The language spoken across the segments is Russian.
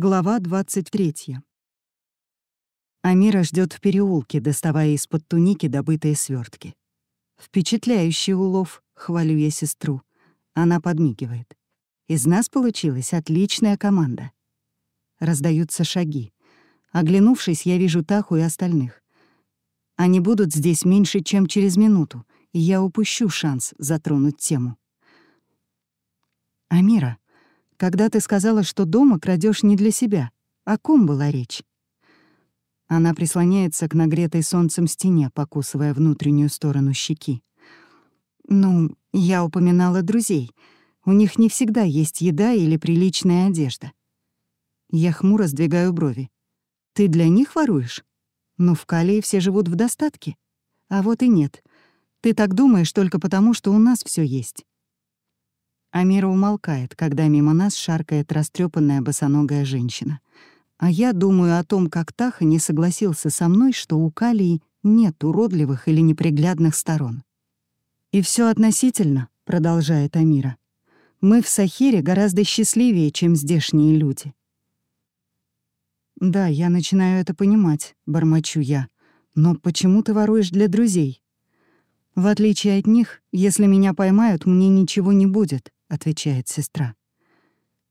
Глава 23. Амира ждет в переулке, доставая из-под туники добытые свертки. Впечатляющий улов, хвалю я сестру. Она подмигивает. Из нас получилась отличная команда. Раздаются шаги. Оглянувшись, я вижу Таху и остальных. Они будут здесь меньше, чем через минуту, и я упущу шанс затронуть тему. «Амира», когда ты сказала, что дома крадешь не для себя, о ком была речь? Она прислоняется к нагретой солнцем стене, покусывая внутреннюю сторону щеки. Ну, я упоминала друзей. У них не всегда есть еда или приличная одежда. Я хмуро сдвигаю брови. Ты для них воруешь? Ну, в Калии все живут в достатке. А вот и нет. Ты так думаешь только потому, что у нас все есть. Амира умолкает, когда мимо нас шаркает растрепанная босоногая женщина. А я думаю о том, как Таха не согласился со мной, что у Калии нет уродливых или неприглядных сторон. «И все относительно», — продолжает Амира. «Мы в Сахире гораздо счастливее, чем здешние люди». «Да, я начинаю это понимать», — бормочу я. «Но почему ты воруешь для друзей?» «В отличие от них, если меня поймают, мне ничего не будет», — отвечает сестра.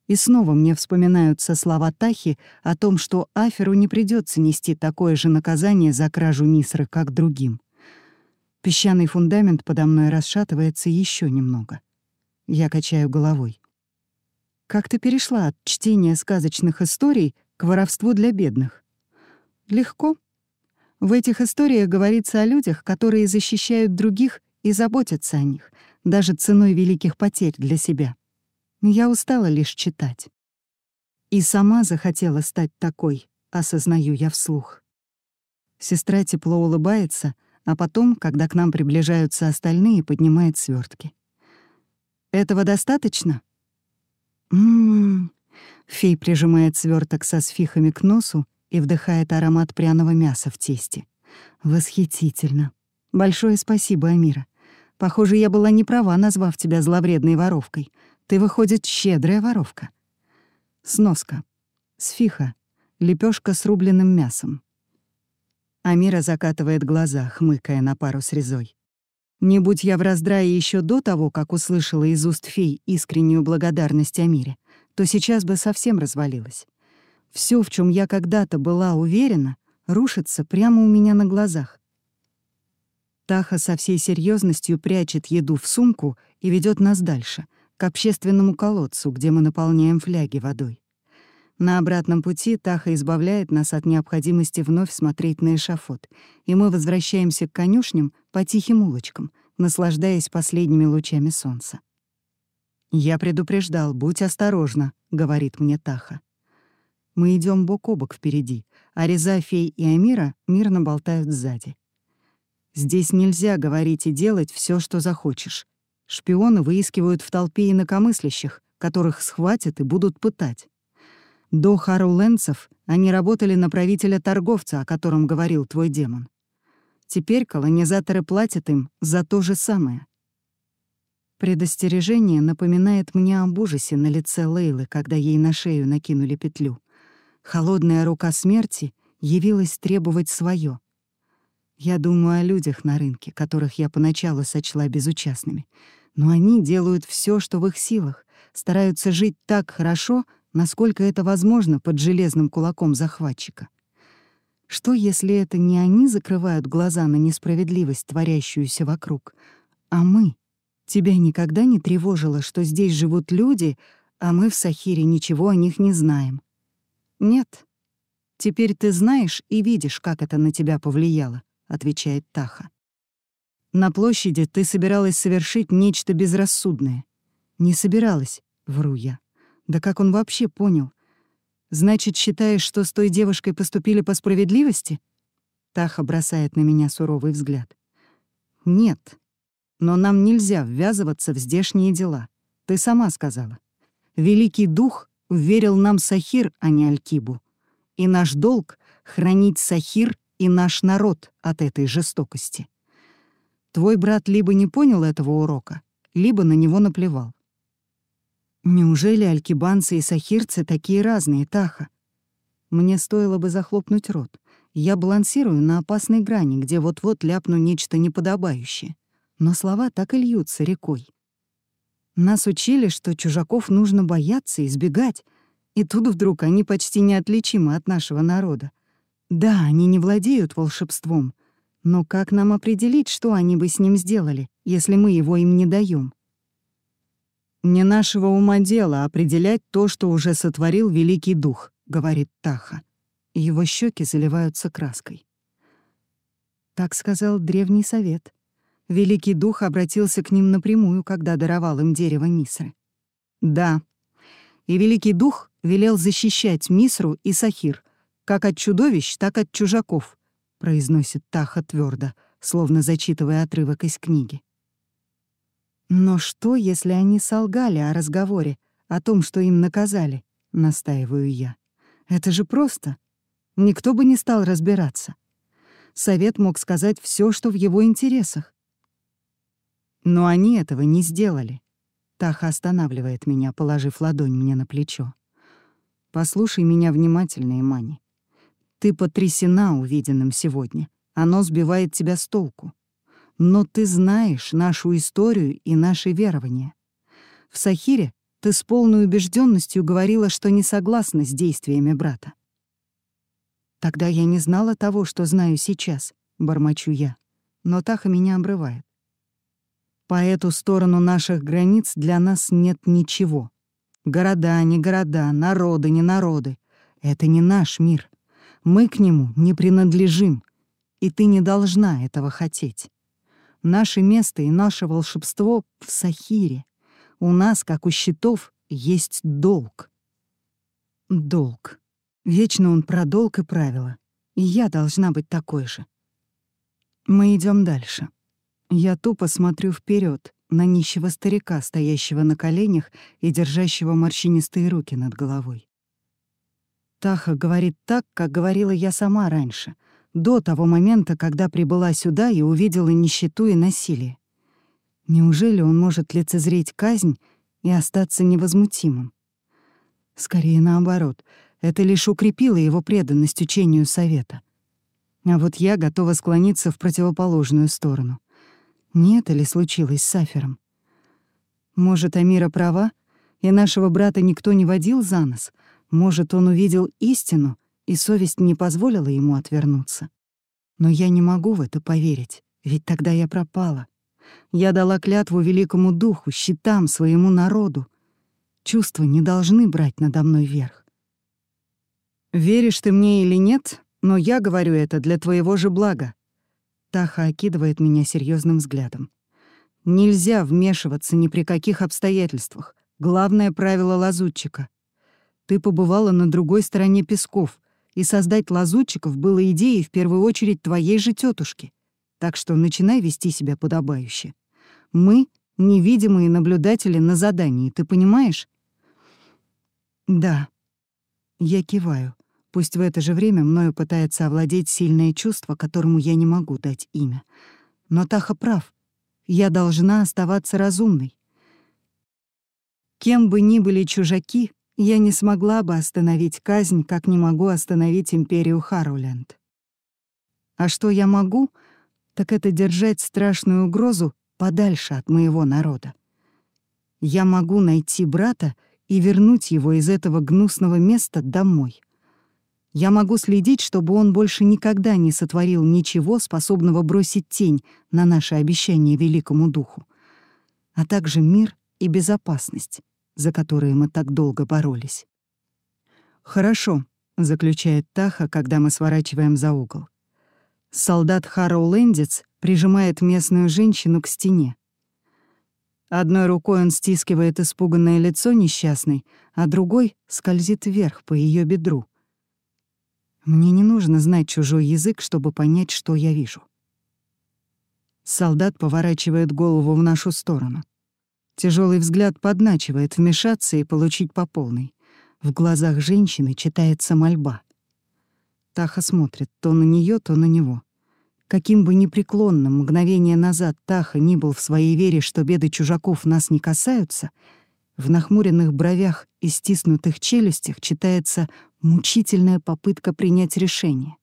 И снова мне вспоминаются слова Тахи о том, что Аферу не придется нести такое же наказание за кражу Мисры, как другим. Песчаный фундамент подо мной расшатывается еще немного. Я качаю головой. «Как ты перешла от чтения сказочных историй к воровству для бедных?» «Легко. В этих историях говорится о людях, которые защищают других и заботятся о них, даже ценой великих потерь для себя. Я устала лишь читать. И сама захотела стать такой, осознаю я вслух. Сестра тепло улыбается, а потом, когда к нам приближаются остальные, поднимает свертки. «Этого достаточно?» «М-м-м...» Фей прижимает сверток со сфихами к носу и вдыхает аромат пряного мяса в тесте. «Восхитительно. Большое спасибо, Амира. Похоже, я была не права, назвав тебя зловредной воровкой. Ты, выходит, щедрая воровка. Сноска. Сфиха. Лепешка с рубленным мясом. Амира закатывает глаза, хмыкая на пару с резой. Не будь я в раздрае еще до того, как услышала из уст фей искреннюю благодарность Амире, то сейчас бы совсем развалилась. Все, в чем я когда-то была уверена, рушится прямо у меня на глазах. Таха со всей серьезностью прячет еду в сумку и ведет нас дальше, к общественному колодцу, где мы наполняем фляги водой. На обратном пути Таха избавляет нас от необходимости вновь смотреть на эшафот, и мы возвращаемся к конюшням по тихим улочкам, наслаждаясь последними лучами солнца. «Я предупреждал, будь осторожна», — говорит мне Таха. Мы идем бок о бок впереди, а Реза, Фей и Амира мирно болтают сзади. Здесь нельзя говорить и делать все, что захочешь. Шпионы выискивают в толпе инакомыслящих, которых схватят и будут пытать. До Харуленцев они работали на правителя-торговца, о котором говорил твой демон. Теперь колонизаторы платят им за то же самое. Предостережение напоминает мне об ужасе на лице Лейлы, когда ей на шею накинули петлю. Холодная рука смерти явилась требовать свое. Я думаю о людях на рынке, которых я поначалу сочла безучастными. Но они делают все, что в их силах, стараются жить так хорошо, насколько это возможно под железным кулаком захватчика. Что, если это не они закрывают глаза на несправедливость, творящуюся вокруг, а мы? Тебя никогда не тревожило, что здесь живут люди, а мы в Сахире ничего о них не знаем? Нет. Теперь ты знаешь и видишь, как это на тебя повлияло. — отвечает Таха. «На площади ты собиралась совершить нечто безрассудное». «Не собиралась», — вру я. «Да как он вообще понял? Значит, считаешь, что с той девушкой поступили по справедливости?» Таха бросает на меня суровый взгляд. «Нет. Но нам нельзя ввязываться в здешние дела. Ты сама сказала. Великий Дух верил нам Сахир, а не Алькибу. И наш долг — хранить Сахир и наш народ от этой жестокости. Твой брат либо не понял этого урока, либо на него наплевал. Неужели алькибанцы и сахирцы такие разные, Таха? Мне стоило бы захлопнуть рот. Я балансирую на опасной грани, где вот-вот ляпну нечто неподобающее. Но слова так и льются рекой. Нас учили, что чужаков нужно бояться, избегать. И тут вдруг они почти неотличимы от нашего народа. Да, они не владеют волшебством, но как нам определить, что они бы с ним сделали, если мы его им не даем? «Не нашего ума дело определять то, что уже сотворил Великий Дух», — говорит Таха. Его щеки заливаются краской. Так сказал Древний Совет. Великий Дух обратился к ним напрямую, когда даровал им дерево Мисры. Да. И Великий Дух велел защищать Мисру и Сахир, как от чудовищ, так от чужаков, произносит Таха твердо, словно зачитывая отрывок из книги. Но что, если они солгали о разговоре, о том, что им наказали, настаиваю я. Это же просто. Никто бы не стал разбираться. Совет мог сказать все, что в его интересах. Но они этого не сделали. Таха останавливает меня, положив ладонь мне на плечо. «Послушай меня внимательно, Имани. Ты потрясена увиденным сегодня. Оно сбивает тебя с толку. Но ты знаешь нашу историю и наши верования. В Сахире ты с полной убежденностью говорила, что не согласна с действиями брата. Тогда я не знала того, что знаю сейчас, бормочу я. Но Таха меня обрывает. По эту сторону наших границ для нас нет ничего. Города, не города, народы, не народы. Это не наш мир. Мы к нему не принадлежим, и ты не должна этого хотеть. Наше место и наше волшебство в Сахире. У нас, как у щитов, есть долг. Долг. Вечно он про долг и правила. И я должна быть такой же. Мы идем дальше. Я тупо смотрю вперед на нищего старика, стоящего на коленях и держащего морщинистые руки над головой. Таха говорит так, как говорила я сама раньше, до того момента, когда прибыла сюда и увидела нищету и насилие. Неужели он может лицезреть казнь и остаться невозмутимым? Скорее наоборот, это лишь укрепило его преданность учению совета. А вот я готова склониться в противоположную сторону. Не это ли случилось с Сафером? Может, Амира права, и нашего брата никто не водил за нос? Может, он увидел истину, и совесть не позволила ему отвернуться? Но я не могу в это поверить, ведь тогда я пропала. Я дала клятву великому духу, щитам, своему народу. Чувства не должны брать надо мной верх. Веришь ты мне или нет, но я говорю это для твоего же блага. Таха окидывает меня серьезным взглядом. Нельзя вмешиваться ни при каких обстоятельствах. Главное правило лазутчика. Ты побывала на другой стороне песков, и создать лазутчиков было идеей в первую очередь твоей же тетушки. Так что начинай вести себя подобающе. Мы — невидимые наблюдатели на задании, ты понимаешь? Да. Я киваю. Пусть в это же время мною пытается овладеть сильное чувство, которому я не могу дать имя. Но Таха прав. Я должна оставаться разумной. Кем бы ни были чужаки, я не смогла бы остановить казнь, как не могу остановить империю Харуленд. А что я могу, так это держать страшную угрозу подальше от моего народа. Я могу найти брата и вернуть его из этого гнусного места домой. Я могу следить, чтобы он больше никогда не сотворил ничего, способного бросить тень на наше обещание великому духу, а также мир и безопасность, за которые мы так долго боролись. «Хорошо», — заключает Таха, когда мы сворачиваем за угол. Солдат Харроу-Лэндец прижимает местную женщину к стене. Одной рукой он стискивает испуганное лицо несчастной, а другой скользит вверх по ее бедру — мне не нужно знать чужой язык, чтобы понять, что я вижу. Солдат поворачивает голову в нашу сторону. Тяжелый взгляд подначивает вмешаться и получить по полной. В глазах женщины читается мольба. Таха смотрит то на нее, то на него. Каким бы непреклонным мгновение назад Таха ни был в своей вере, что беды чужаков нас не касаются, в нахмуренных бровях и стиснутых челюстях читается мучительная попытка принять решение.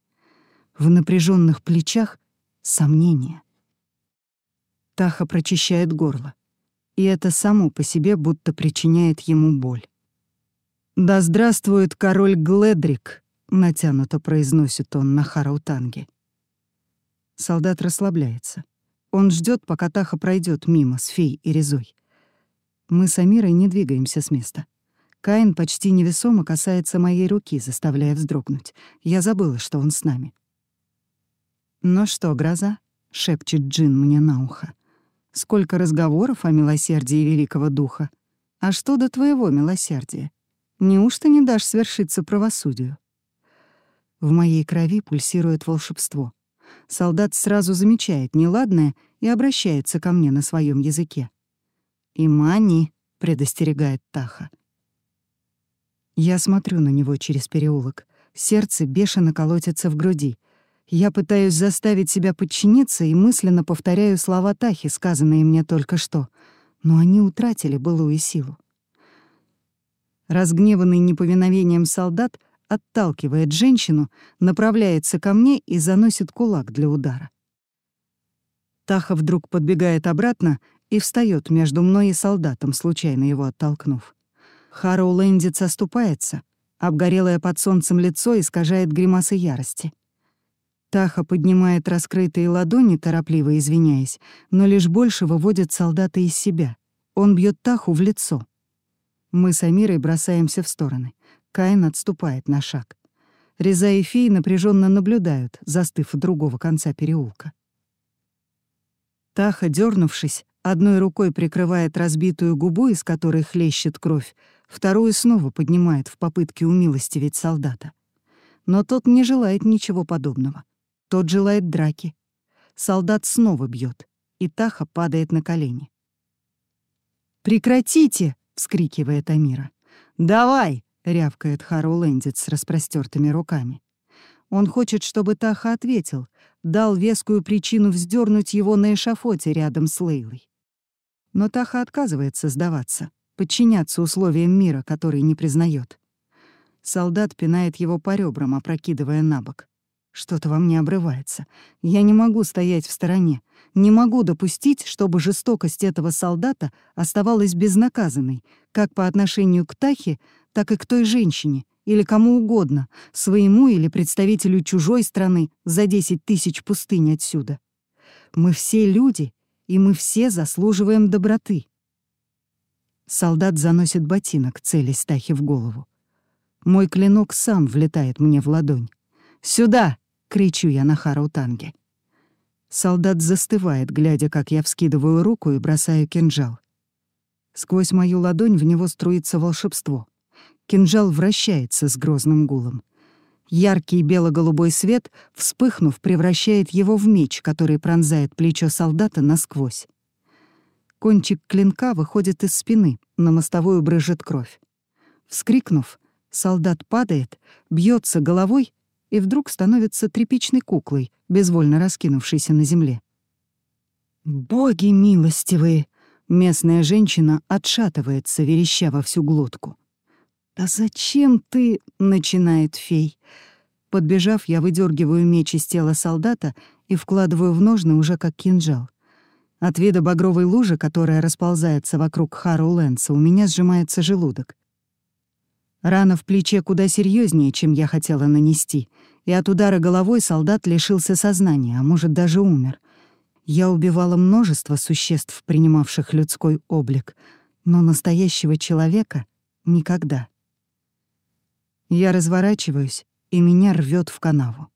В напряженных плечах — сомнение. Таха прочищает горло, и это само по себе будто причиняет ему боль. «Да здравствует король Гледрик!» — натянуто произносит он на Хараутанге. Солдат расслабляется. Он ждет, пока Таха пройдет мимо с фей и резой. Мы с Амирой не двигаемся с места. Каин почти невесомо касается моей руки, заставляя вздрогнуть. Я забыла, что он с нами. «Ну что, гроза?» — шепчет Джин мне на ухо. «Сколько разговоров о милосердии Великого Духа. А что до твоего милосердия? Неужто не дашь свершиться правосудию?» В моей крови пульсирует волшебство. Солдат сразу замечает неладное и обращается ко мне на своем языке. «Имани», — предостерегает Таха. Я смотрю на него через переулок. Сердце бешено колотится в груди. Я пытаюсь заставить себя подчиниться и мысленно повторяю слова Тахи, сказанные мне только что. Но они утратили былую силу. Разгневанный неповиновением солдат отталкивает женщину, направляется ко мне и заносит кулак для удара. Таха вдруг подбегает обратно и встает между мной и солдатом, случайно его оттолкнув. Харроу Лэндиц оступается, обгорелое под солнцем лицо искажает гримасы ярости. Таха поднимает раскрытые ладони, торопливо извиняясь, но лишь больше выводит солдата из себя. Он бьет Таху в лицо. Мы с Амирой бросаемся в стороны. Каин отступает на шаг. Реза и Фей напряженно наблюдают, застыв у другого конца переулка. Таха, дернувшись, одной рукой прикрывает разбитую губу, из которой хлещет кровь, вторую снова поднимает в попытке умилостивить солдата. Но тот не желает ничего подобного. Тот желает драки. Солдат снова бьет, и Таха падает на колени. «Прекратите!» — вскрикивает Амира. «Давай!» — рявкает Хару Лэндит с распростертыми руками. Он хочет, чтобы Таха ответил, дал вескую причину вздернуть его на эшафоте рядом с Лейлой. Но Таха отказывается сдаваться, подчиняться условиям мира, который не признает. Солдат пинает его по ребрам, опрокидывая на бок. Что-то во мне обрывается. Я не могу стоять в стороне. Не могу допустить, чтобы жестокость этого солдата оставалась безнаказанной, как по отношению к Тахе, так и к той женщине, или кому угодно, своему или представителю чужой страны за 10 тысяч пустынь отсюда. Мы все люди, и мы все заслуживаем доброты. Солдат заносит ботинок, целясь Тахе в голову. Мой клинок сам влетает мне в ладонь. «Сюда!» — кричу я на Хараутанге. Солдат застывает, глядя, как я вскидываю руку и бросаю кинжал. Сквозь мою ладонь в него струится волшебство. Кинжал вращается с грозным гулом. Яркий бело-голубой свет, вспыхнув, превращает его в меч, который пронзает плечо солдата насквозь. Кончик клинка выходит из спины, на мостовую брызжет кровь. Вскрикнув, солдат падает, бьется головой и вдруг становится тряпичной куклой, безвольно раскинувшейся на земле. «Боги милостивые!» Местная женщина отшатывается, вереща во всю глотку. «Да зачем ты?» — начинает фей. Подбежав, я выдергиваю меч из тела солдата и вкладываю в ножны уже как кинжал. От вида багровой лужи, которая расползается вокруг Хару Лэнса, у меня сжимается желудок. Рана в плече куда серьезнее, чем я хотела нанести, и от удара головой солдат лишился сознания, а может, даже умер. Я убивала множество существ, принимавших людской облик, но настоящего человека — никогда. Я разворачиваюсь, и меня рвет в канаву.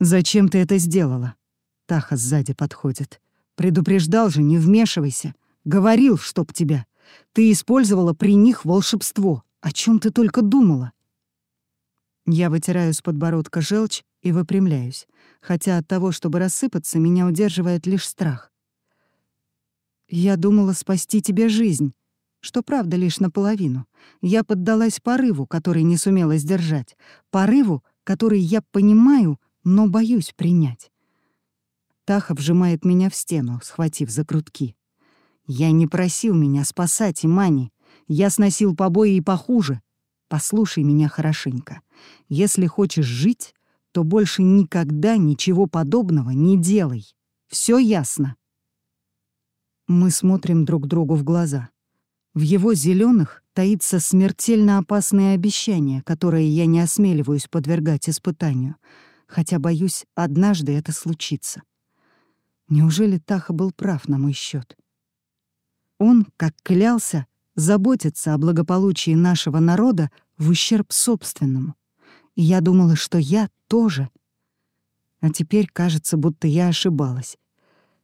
«Зачем ты это сделала?» Таха сзади подходит. «Предупреждал же, не вмешивайся. Говорил, чтоб тебя. Ты использовала при них волшебство. О чем ты только думала?» Я вытираю с подбородка желчь и выпрямляюсь, хотя от того, чтобы рассыпаться, меня удерживает лишь страх. «Я думала спасти тебе жизнь, что правда лишь наполовину. Я поддалась порыву, который не сумела сдержать, порыву, который я понимаю, но боюсь принять». Таха вжимает меня в стену, схватив за грудки. «Я не просил меня спасать Имани. Я сносил побои и похуже. Послушай меня хорошенько. Если хочешь жить, то больше никогда ничего подобного не делай. Все ясно?» Мы смотрим друг другу в глаза. В его зеленых таится смертельно опасное обещание, которое я не осмеливаюсь подвергать испытанию, хотя боюсь, однажды это случится. Неужели Таха был прав на мой счет? Он, как клялся, заботится о благополучии нашего народа в ущерб собственному. И я думала, что я тоже. А теперь кажется, будто я ошибалась.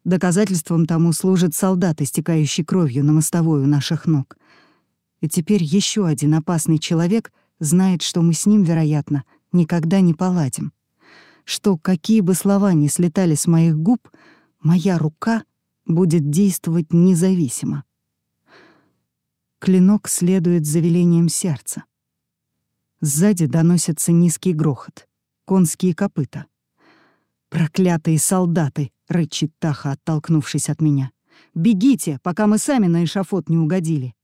Доказательством тому служат солдаты, истекающие кровью на мостовой у наших ног. И теперь еще один опасный человек знает, что мы с ним, вероятно, никогда не поладим. Что, какие бы слова ни слетали с моих губ — моя рука будет действовать независимо. Клинок следует за велением сердца. Сзади доносится низкий грохот. Конские копыта. «Проклятые солдаты!» — рычит Таха, оттолкнувшись от меня. «Бегите, пока мы сами на эшафот не угодили!»